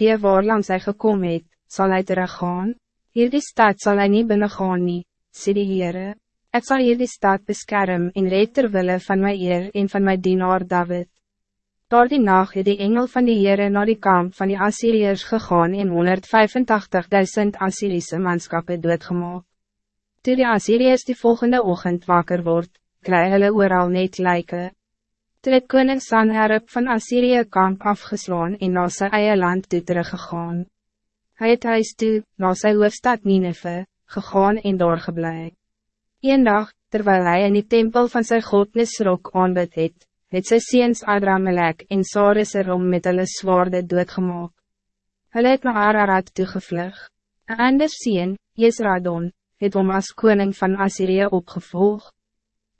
die waarlangs hy gekom het, sal hy teruggaan, hier die stad sal hy nie binnengaan nie, sê die Heere, ek sal hier die stad beskerm en red terwille van my eer en van my dienaar David. Door die nacht het die engel van die Heere naar die kamp van die Assyriërs gegaan en 185.000 Assyrische manskappe doodgemaak. Toe die Assyriërs die volgende ochtend wakker word, kry hulle ooral net lijken. Toe het koning Sanherib van Assyrië kamp afgeslaan en na sy eie land toe teruggegaan. Hy het huis toe, na sy hoofstad Nineve, gegaan en doorgeblij. Een dag, terwijl hij in die tempel van sy God Nisrok aanbid het, het sy seens Adramelek en Saris erom met hulle zwaarde doodgemaak. Hulle het na Ararat toegevlug. Een ander seen, Jesradon, het om as koning van Assyrië opgevolgd.